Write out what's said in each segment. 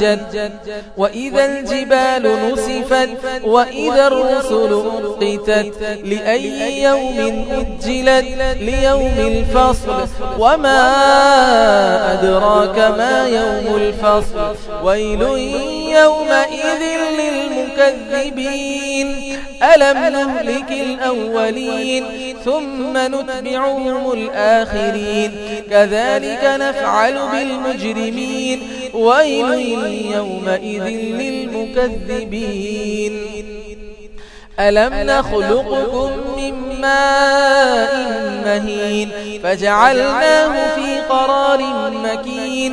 فرجت وإذا الجبال نسفت وإذا الرسل أقتت لأي يوم أجلت؟ ليوم الفصل. وما أدراك ما يوم الفصل؟ ويل يومئذ للمكذبين. ألم نهلك الأولين؟ ثم نتبعهم الآخرين. كذلك نفعل بالمجرمين. ويل يومئذ للمكذبين. ألم نخلقكم من ماء مهين فجعلناه في قرار مكين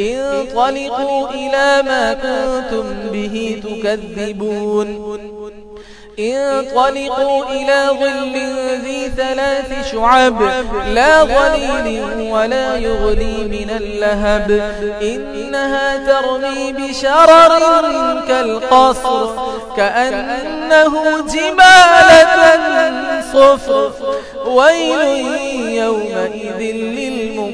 انطلقوا إلى ما كنتم به تكذبون. انطلقوا إلى ظل ذي ثلاث شعب لا ظليل ولا يغني من اللهب. إنها ترمي بشرر كالقصر كأنه جمالة صفر. ويل يومئذ